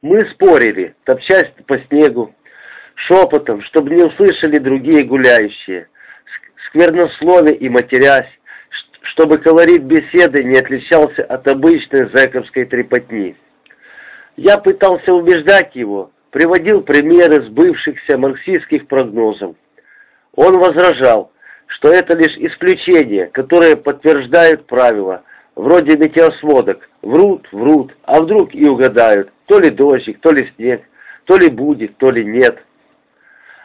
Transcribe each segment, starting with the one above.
Мы спорили, топчась по снегу, шепотом, чтобы не услышали другие гуляющие, сквернословие и матерясь, чтобы колорит беседы не отличался от обычной зэковской трепотни. Я пытался убеждать его, приводил примеры сбывшихся марксистских прогнозов. Он возражал, что это лишь исключения, которые подтверждают правила, вроде метеосводок. Врут, врут, а вдруг и угадают, то ли дождик, то ли снег, то ли будет, то ли нет.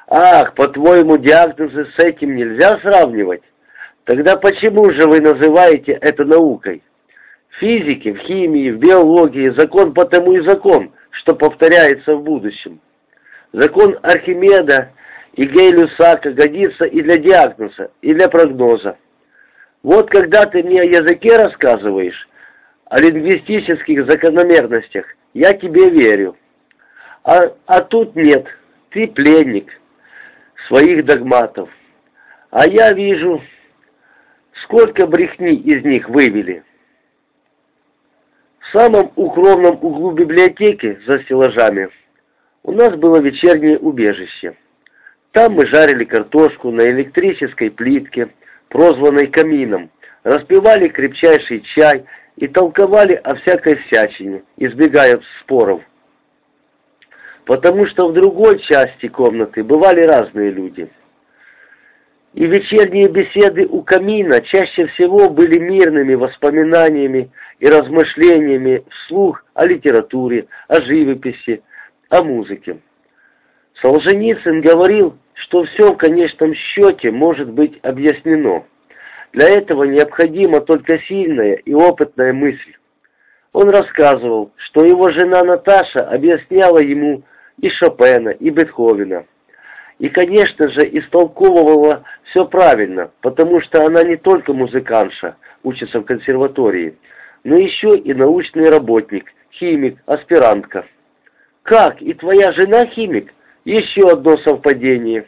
Ах, по-твоему, диагнозы с этим нельзя сравнивать? Тогда почему же вы называете это наукой? В физике, в химии, в биологии закон потому и закон, что повторяется в будущем. Закон Архимеда и Гей-Люсака годится и для диагноза, и для прогноза. Вот когда ты мне о языке рассказываешь, о лингвистических закономерностях, я тебе верю. А, а тут нет, ты пленник своих догматов. А я вижу, сколько брехни из них вывели. В самом укромном углу библиотеки, за стеллажами, у нас было вечернее убежище. Там мы жарили картошку на электрической плитке, прозванной камином, распивали крепчайший чай и толковали о всякой всячине, избегая споров. Потому что в другой части комнаты бывали разные люди. И вечерние беседы у камина чаще всего были мирными воспоминаниями и размышлениями вслух о литературе, о живописи, о музыке. Солженицын говорил, что все в конечном счете может быть объяснено. Для этого необходима только сильная и опытная мысль. Он рассказывал, что его жена Наташа объясняла ему и Шопена, и Бетховена. И, конечно же, истолковывала все правильно, потому что она не только музыкантша, учится в консерватории, но еще и научный работник, химик, аспирантка. «Как? И твоя жена химик?» Еще одно совпадение.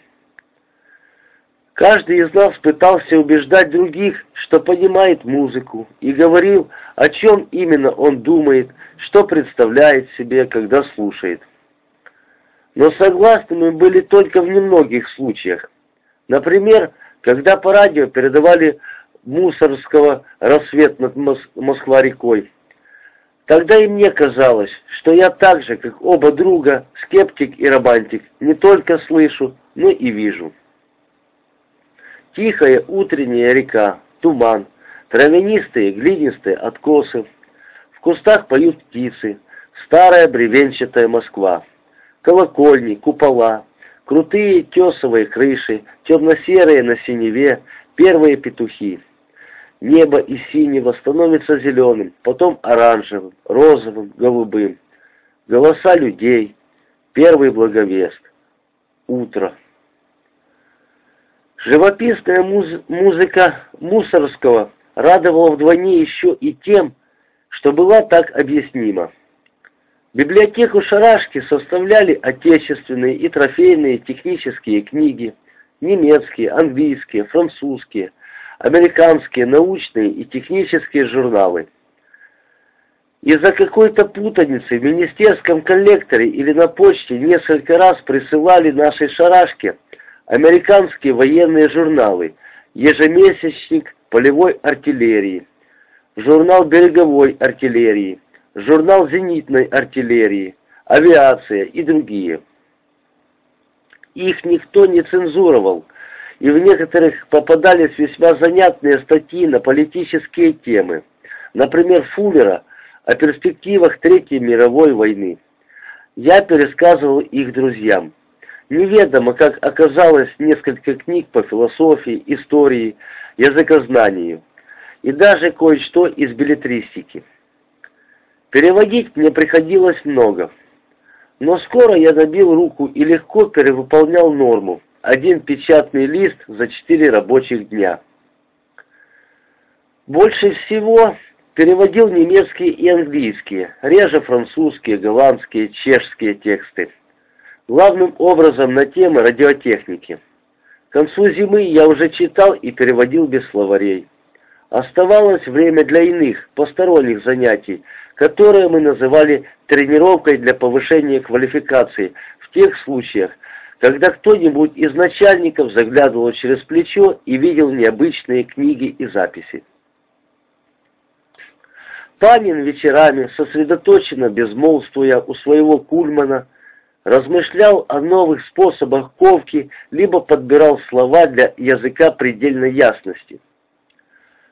Каждый из нас пытался убеждать других, что понимает музыку, и говорил, о чем именно он думает, что представляет себе, когда слушает. Но согласны мы были только в немногих случаях. Например, когда по радио передавали Мусорского «Рассвет над Москва-рекой». Тогда и мне казалось, что я так же, как оба друга, скептик и романтик, не только слышу, но и вижу. Тихая утренняя река, туман, травянистые глинистые откосы. В кустах поют птицы, старая бревенчатая Москва. Колокольни, купола, крутые тесовые крыши, темно-серые на синеве, первые петухи. Небо из синего становится зеленым, потом оранжевым, розовым, голубым. Голоса людей. Первый благовест. Утро. Живописная муз музыка Мусорского радовала вдвойне еще и тем, что была так объяснима. Библиотеку Шарашки составляли отечественные и трофейные технические книги, немецкие, английские, французские – американские научные и технические журналы. Из-за какой-то путаницы в министерском коллекторе или на почте несколько раз присылали нашей шарашке американские военные журналы, ежемесячник полевой артиллерии, журнал береговой артиллерии, журнал зенитной артиллерии, авиация и другие. Их никто не цензуровал, и в некоторых попадались весьма занятные статьи на политические темы, например, Фуллера о перспективах Третьей мировой войны. Я пересказывал их друзьям. Неведомо, как оказалось несколько книг по философии, истории, языкознанию и даже кое-что из билетристики. Переводить мне приходилось много, но скоро я набил руку и легко перевыполнял норму, один печатный лист за четыре рабочих дня. Больше всего переводил немецкие и английские, реже французские, голландские, чешские тексты. Главным образом на темы радиотехники. К концу зимы я уже читал и переводил без словарей. Оставалось время для иных, посторонних занятий, которые мы называли тренировкой для повышения квалификации в тех случаях, когда кто-нибудь из начальников заглядывал через плечо и видел необычные книги и записи. Панин вечерами, сосредоточенно безмолвствуя у своего кульмана, размышлял о новых способах ковки, либо подбирал слова для языка предельной ясности.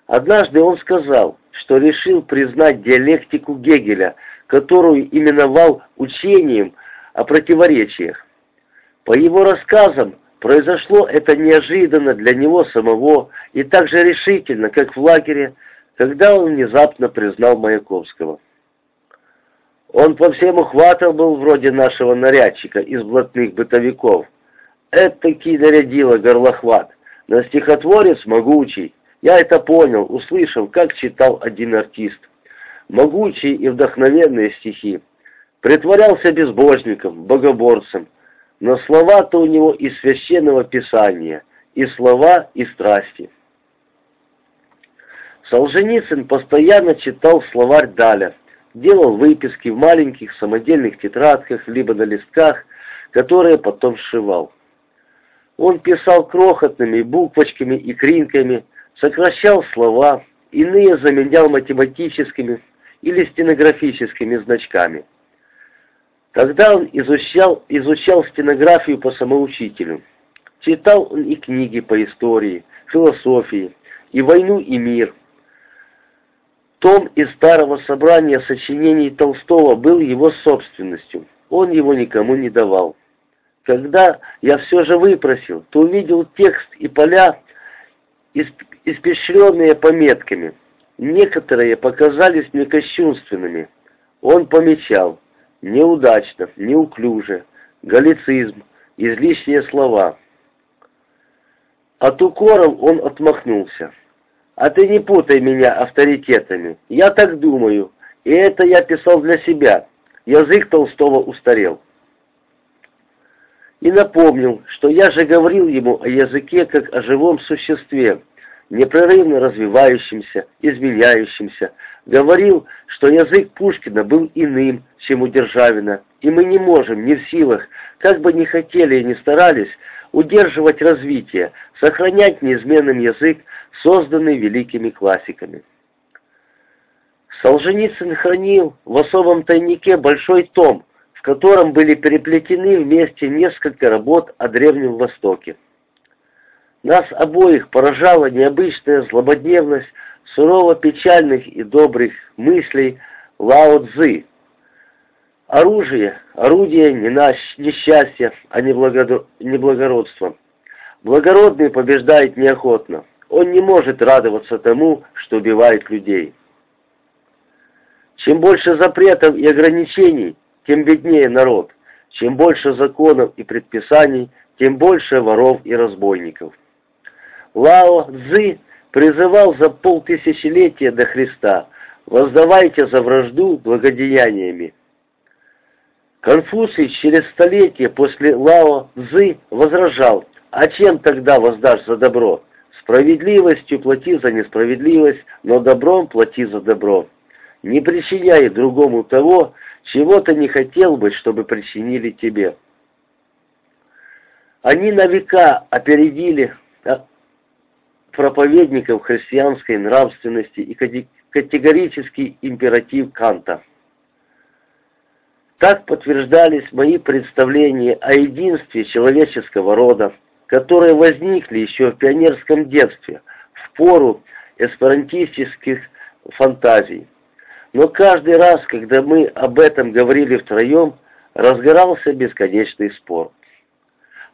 Однажды он сказал, что решил признать диалектику Гегеля, которую именовал учением о противоречиях. По его рассказам, произошло это неожиданно для него самого и так же решительно, как в лагере, когда он внезапно признал Маяковского. Он по всем ухватам был вроде нашего нарядчика из блатных бытовиков. Этакий нарядила горлохват, но стихотворец могучий. Я это понял, услышал, как читал один артист. Могучие и вдохновенные стихи. Притворялся безбожником, богоборцем, но слова-то у него из священного писания, и слова, и страсти. Солженицын постоянно читал словарь Даля, делал выписки в маленьких самодельных тетрадках, либо на листках, которые потом сшивал. Он писал крохотными буквочками и кринками, сокращал слова, иные заменял математическими или стенографическими значками. Тогда он изучал, изучал стенографию по самоучителю. Читал он и книги по истории, философии, и «Войну и мир», том из старого собрания сочинений Толстого был его собственностью. Он его никому не давал. Когда я все же выпросил, то увидел текст и поля, испещренные пометками. Некоторые показались мне кощунственными. Он помечал неудачно, неуклюже, галлицизм, излишние слова. От укоров он отмахнулся. А ты не путай меня авторитетами. Я так думаю, и это я писал для себя. Язык Толстого устарел. И напомнил, что я же говорил ему о языке как о живом существе, непрерывно развивающемся, изменяющемся. Говорил, что язык Пушкина был иным, чем у Державина, и мы не можем, не в силах, как бы ни хотели и ни старались, удерживать развитие, сохранять неизменным язык, созданный великими классиками. Солженицын хранил в особом тайнике большой том, в котором были переплетены вместе несколько работ о Древнем Востоке. Нас обоих поражала необычная злободневность сурово печальных и добрых мыслей Лао Цзы, Оружие, орудие не наш несчастье, а не неблагородство. Благородный побеждает неохотно. Он не может радоваться тому, что убивает людей. Чем больше запретов и ограничений, тем беднее народ. Чем больше законов и предписаний, тем больше воров и разбойников. Лао Цзы призывал за полтысячелетия до Христа «Воздавайте за вражду благодеяниями». Конфуций через столетие после Лао Цзы возражал, а чем тогда воздашь за добро? Справедливостью плати за несправедливость, но добром плати за добро. Не причиняй другому того, чего ты не хотел бы, чтобы причинили тебе. Они на века опередили а, проповедников христианской нравственности и категорический императив Канта. Так подтверждались мои представления о единстве человеческого рода, которые возникли еще в пионерском детстве, в пору эсперантистических фантазий. Но каждый раз, когда мы об этом говорили втроем, разгорался бесконечный спор.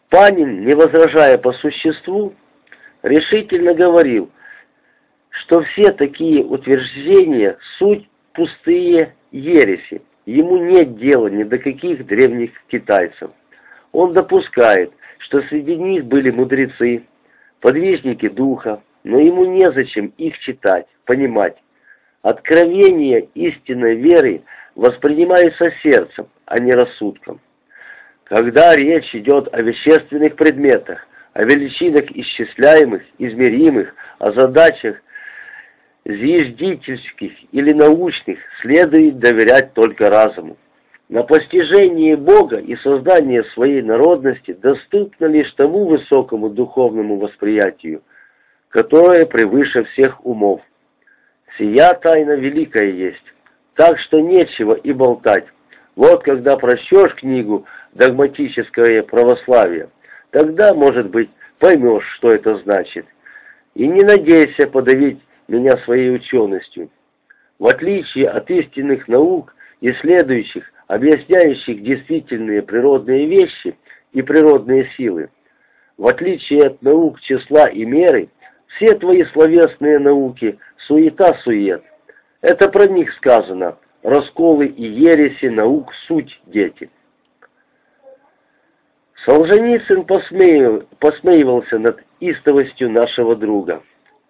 Панин, не возражая по существу, решительно говорил, что все такие утверждения – суть пустые ереси, Ему нет дела ни до каких древних китайцев. Он допускает, что среди них были мудрецы, подвижники духа, но ему незачем их читать, понимать. Откровение истинной веры воспринимается сердцем, а не рассудком. Когда речь идет о вещественных предметах, о величинах исчисляемых, измеримых, о задачах, зиждительских или научных следует доверять только разуму. На постижение Бога и создание своей народности доступно лишь тому высокому духовному восприятию, которое превыше всех умов. Сия тайна великая есть, так что нечего и болтать. Вот когда прочтешь книгу «Догматическое православие», тогда, может быть, поймешь, что это значит. И не надейся подавить меня своей ученостью. В отличие от истинных наук, исследующих, объясняющих действительные природные вещи и природные силы, в отличие от наук числа и меры, все твои словесные науки – суета-сует. Это про них сказано, расколы и ереси наук суть дети. Солженицын посмеивался над истовостью нашего друга.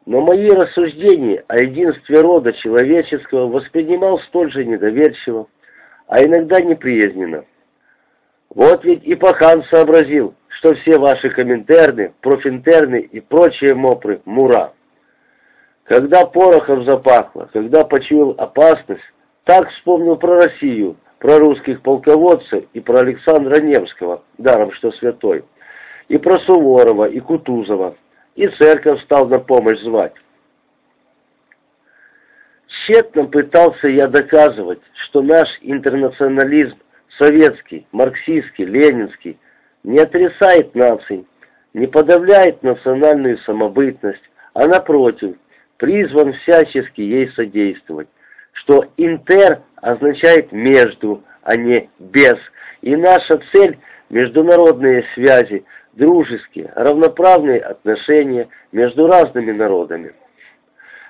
Но мои рассуждения о единстве рода человеческого воспринимал столь же недоверчиво, а иногда неприязненно. Вот ведь и Пахан сообразил, что все ваши коминтерны, профинтерны и прочие мопры – мура. Когда порохом запахло, когда почуял опасность, так вспомнил про Россию, про русских полководцев и про Александра Невского, даром что святой, и про Суворова и Кутузова, и церковь стал на помощь звать. Тщетно пытался я доказывать, что наш интернационализм советский, марксистский, ленинский не отрицает наций, не подавляет национальную самобытность, а напротив, призван всячески ей содействовать, что «интер» означает «между», а не «без», и наша цель – международные связи, дружеские, равноправные отношения между разными народами.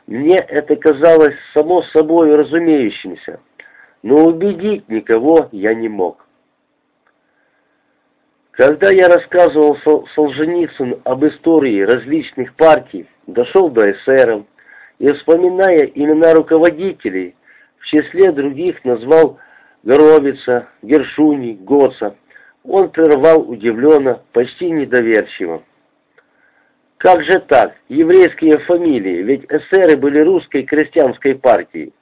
Мне это казалось само собой разумеющимся, но убедить никого я не мог. Когда я рассказывал Солженицыну об истории различных партий, дошел до эсеров, и, вспоминая имена руководителей, в числе других назвал Горовица, Гершуни, Гоца, он прервал удивленно, почти недоверчиво. Как же так? Еврейские фамилии, ведь эсеры были русской крестьянской партией.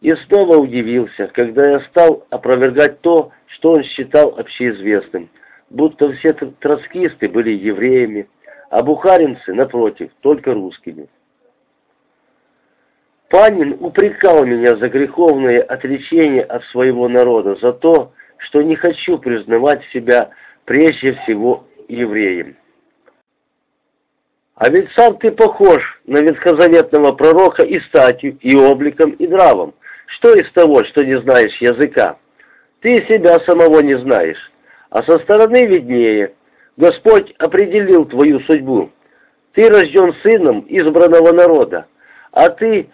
И снова удивился, когда я стал опровергать то, что он считал общеизвестным, будто все троцкисты были евреями, а бухаринцы, напротив, только русскими. Панин упрекал меня за греховное отречение от своего народа, за то, что не хочу признавать себя прежде всего евреем. А ведь сам ты похож на ветхозаветного пророка и статью, и обликом, и нравом. Что из того, что не знаешь языка? Ты себя самого не знаешь, а со стороны виднее. Господь определил твою судьбу. Ты рожден сыном избранного народа, а ты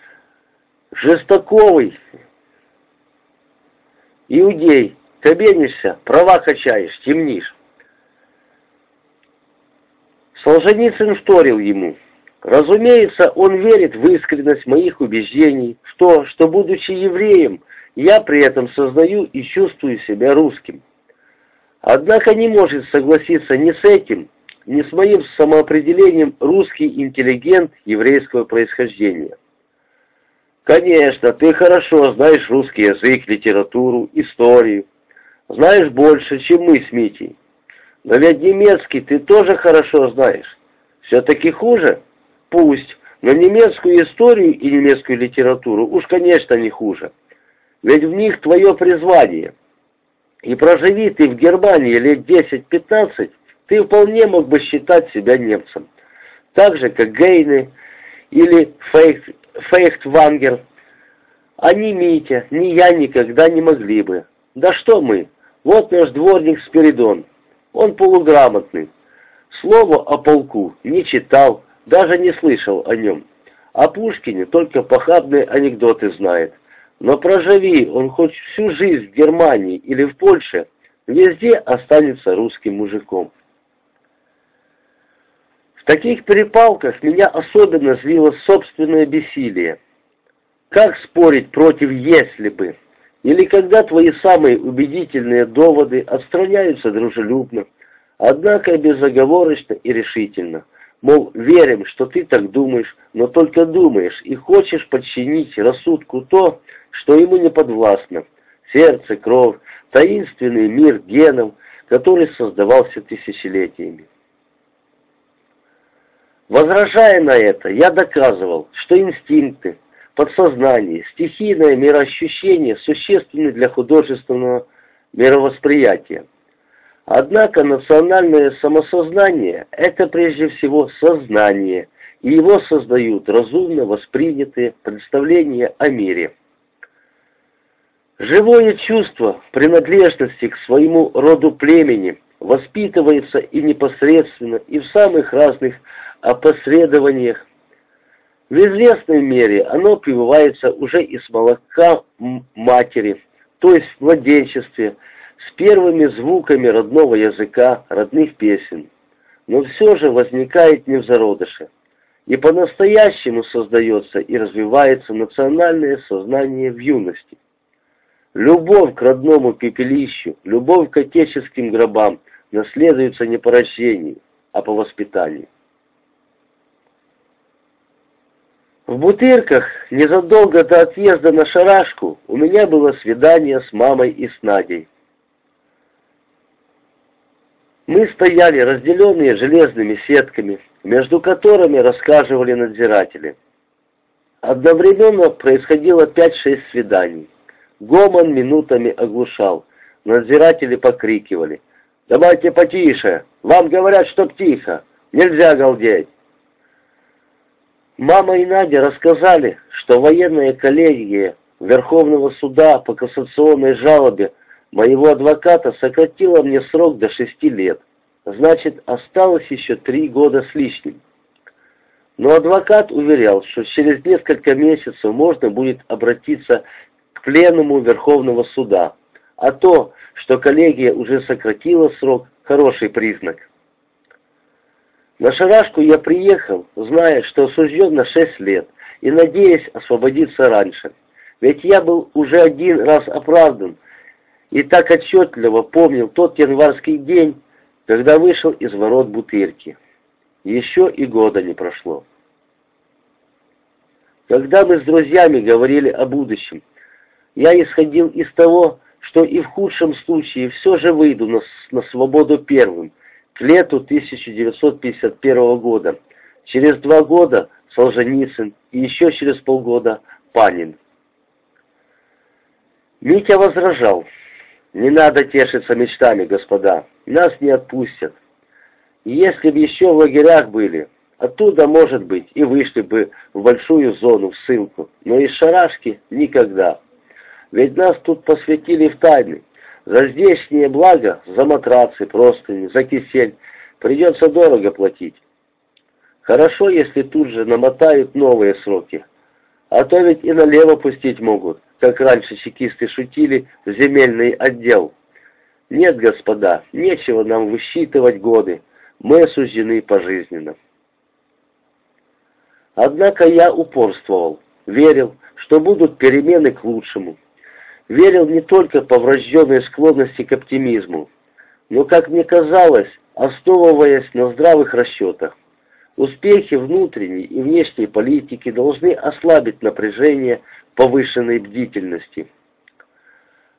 жестоковый иудей, кабенишься, права качаешь, темнишь. Солженицын вторил ему. Разумеется, он верит в искренность моих убеждений, в то, что, будучи евреем, я при этом сознаю и чувствую себя русским. Однако не может согласиться ни с этим, ни с моим самоопределением русский интеллигент еврейского происхождения. Конечно, ты хорошо знаешь русский язык, литературу, историю. Знаешь больше, чем мы с Митей. Но ведь немецкий ты тоже хорошо знаешь. Все-таки хуже? Пусть. Но немецкую историю и немецкую литературу уж, конечно, не хуже. Ведь в них твое призвание. И проживи ты в Германии лет 10-15, ты вполне мог бы считать себя немцем. Так же, как Гейне или Фейх, Фейхтвангер. А ни Митя, ни я никогда не могли бы. Да что мы? Вот наш дворник Спиридон. Он полуграмотный. Слово о полку не читал, даже не слышал о нем. О Пушкине только похабные анекдоты знает. Но проживи он хоть всю жизнь в Германии или в Польше, везде останется русским мужиком. В таких перепалках меня особенно злило собственное бессилие. Как спорить против «если бы»? Или когда твои самые убедительные доводы отстраняются дружелюбно, однако безоговорочно и решительно. Мол, верим, что ты так думаешь, но только думаешь и хочешь подчинить рассудку то, что ему не подвластно. Сердце, кровь, таинственный мир генов, который создавался тысячелетиями. Возражая на это, я доказывал, что инстинкты, подсознание, стихийное мироощущение существенны для художественного мировосприятия. Однако национальное самосознание – это прежде всего сознание, и его создают разумно воспринятые представления о мире. Живое чувство принадлежности к своему роду племени воспитывается и непосредственно, и в самых разных опосредованиях. В известной мере оно прививается уже из молока матери, то есть в младенчестве, с первыми звуками родного языка, родных песен. Но все же возникает не в зародыше. И по-настоящему создается и развивается национальное сознание в юности. Любовь к родному пепелищу, любовь к отеческим гробам наследуется не по рождению, а по воспитанию. В Бутырках, незадолго до отъезда на Шарашку, у меня было свидание с мамой и с Надей. Мы стояли, разделенные железными сетками, между которыми рассказывали надзиратели. Одновременно происходило 5-6 свиданий. Гомон минутами оглушал. Надзиратели покрикивали. «Давайте потише! Вам говорят, чтоб тихо! Нельзя галдеть!» Мама и Надя рассказали, что военная коллегия Верховного суда по кассационной жалобе моего адвоката сократила мне срок до шести лет. Значит, осталось еще три года с лишним. Но адвокат уверял, что через несколько месяцев можно будет обратиться к пленуму Верховного суда. А то, что коллегия уже сократила срок, хороший признак. На шарашку я приехал, зная, что осужден на шесть лет, и надеясь освободиться раньше. Ведь я был уже один раз оправдан, и так отчетливо помнил тот январский день, когда вышел из ворот бутырки. Еще и года не прошло. Когда мы с друзьями говорили о будущем, я исходил из того, что и в худшем случае все же выйду на, на свободу первым, к лету 1951 года. Через два года Солженицын и еще через полгода Панин. Митя возражал. «Не надо тешиться мечтами, господа, нас не отпустят. Если бы еще в лагерях были, оттуда, может быть, и вышли бы в большую зону, в ссылку, но из шарашки никогда. Ведь нас тут посвятили в тайны, за здешние блага, за матрацы, простыни, за кисель придется дорого платить. Хорошо, если тут же намотают новые сроки. А то ведь и налево пустить могут, как раньше чекисты шутили, в земельный отдел. Нет, господа, нечего нам высчитывать годы, мы осуждены пожизненно. Однако я упорствовал, верил, что будут перемены к лучшему верил не только по врожденной склонности к оптимизму, но, как мне казалось, основываясь на здравых расчетах. Успехи внутренней и внешней политики должны ослабить напряжение повышенной бдительности.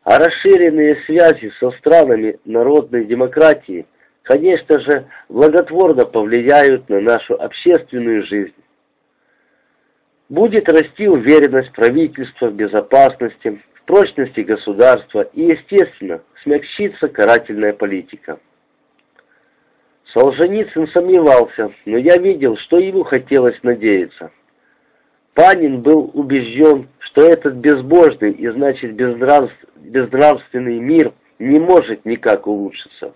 А расширенные связи со странами народной демократии, конечно же, благотворно повлияют на нашу общественную жизнь. Будет расти уверенность правительства в безопасности, прочности государства и, естественно, смягчится карательная политика. Солженицын сомневался, но я видел, что ему хотелось надеяться. Панин был убежден, что этот безбожный и, значит, безнравств... безнравственный мир не может никак улучшиться.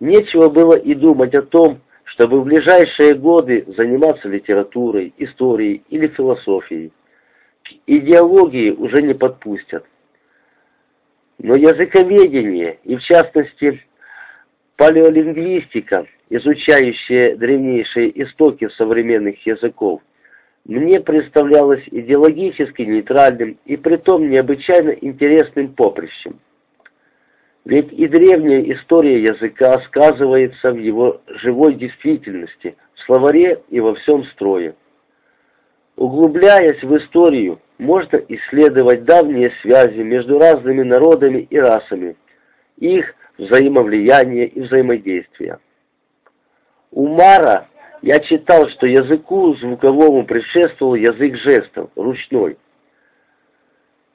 Нечего было и думать о том, чтобы в ближайшие годы заниматься литературой, историей или философией идеологии уже не подпустят. Но языковедение, и в частности палеолингвистика, изучающая древнейшие истоки современных языков, мне представлялось идеологически нейтральным и притом необычайно интересным поприщем. Ведь и древняя история языка сказывается в его живой действительности, в словаре и во всем строе. Углубляясь в историю, можно исследовать давние связи между разными народами и расами, их взаимовлияние и взаимодействие. У Мара я читал, что языку звуковому предшествовал язык жестов, ручной.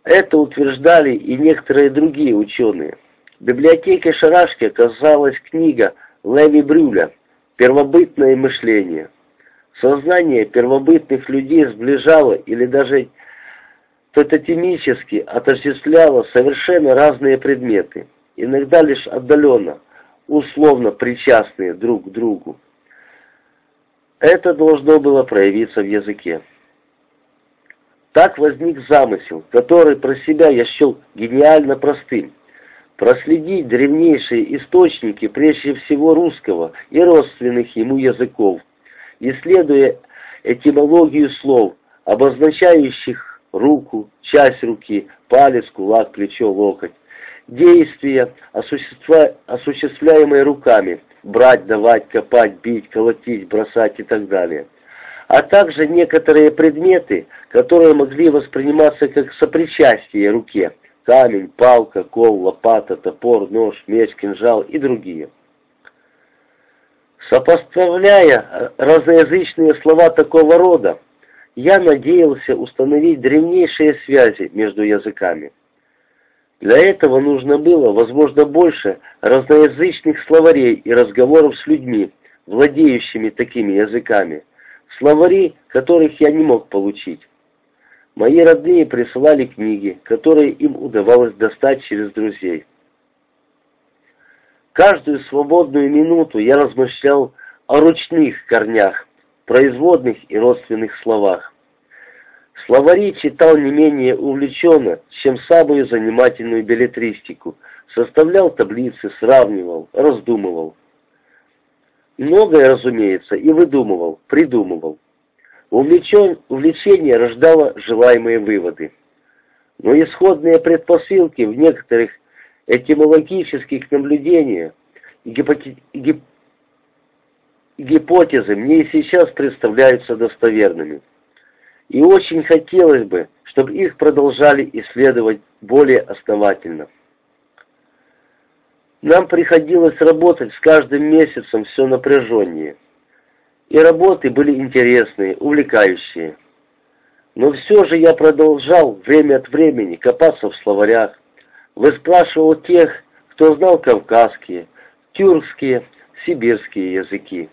Это утверждали и некоторые другие ученые. В библиотеке Шарашки оказалась книга Леви Брюля «Первобытное мышление». Сознание первобытных людей сближало или даже тотемически отождествляло совершенно разные предметы, иногда лишь отдаленно, условно причастные друг к другу. Это должно было проявиться в языке. Так возник замысел, который про себя я счел гениально простым – проследить древнейшие источники, прежде всего русского и родственных ему языков, исследуя этимологию слов, обозначающих руку, часть руки, палец, кулак, плечо, локоть, действия, осуществля... осуществляемые руками, брать, давать, копать, бить, колотить, бросать и так далее, а также некоторые предметы, которые могли восприниматься как сопричастие руке, камень, палка, кол, лопата, топор, нож, меч, кинжал и другие. Сопоставляя разноязычные слова такого рода, я надеялся установить древнейшие связи между языками. Для этого нужно было, возможно, больше разноязычных словарей и разговоров с людьми, владеющими такими языками, словари, которых я не мог получить. Мои родные присылали книги, которые им удавалось достать через друзей. Каждую свободную минуту я размышлял о ручных корнях, производных и родственных словах. Словари читал не менее увлеченно, чем самую занимательную билетристику, составлял таблицы, сравнивал, раздумывал. Многое, разумеется, и выдумывал, придумывал. Увлечен, увлечение рождало желаемые выводы. Но исходные предпосылки в некоторых этимологических наблюдениях и гип... гипотезы мне и сейчас представляются достоверными. И очень хотелось бы, чтобы их продолжали исследовать более основательно. Нам приходилось работать с каждым месяцем все напряженнее – и работы были интересные, увлекающие. Но все же я продолжал время от времени копаться в словарях, выспрашивал тех, кто знал кавказские, тюркские, сибирские языки.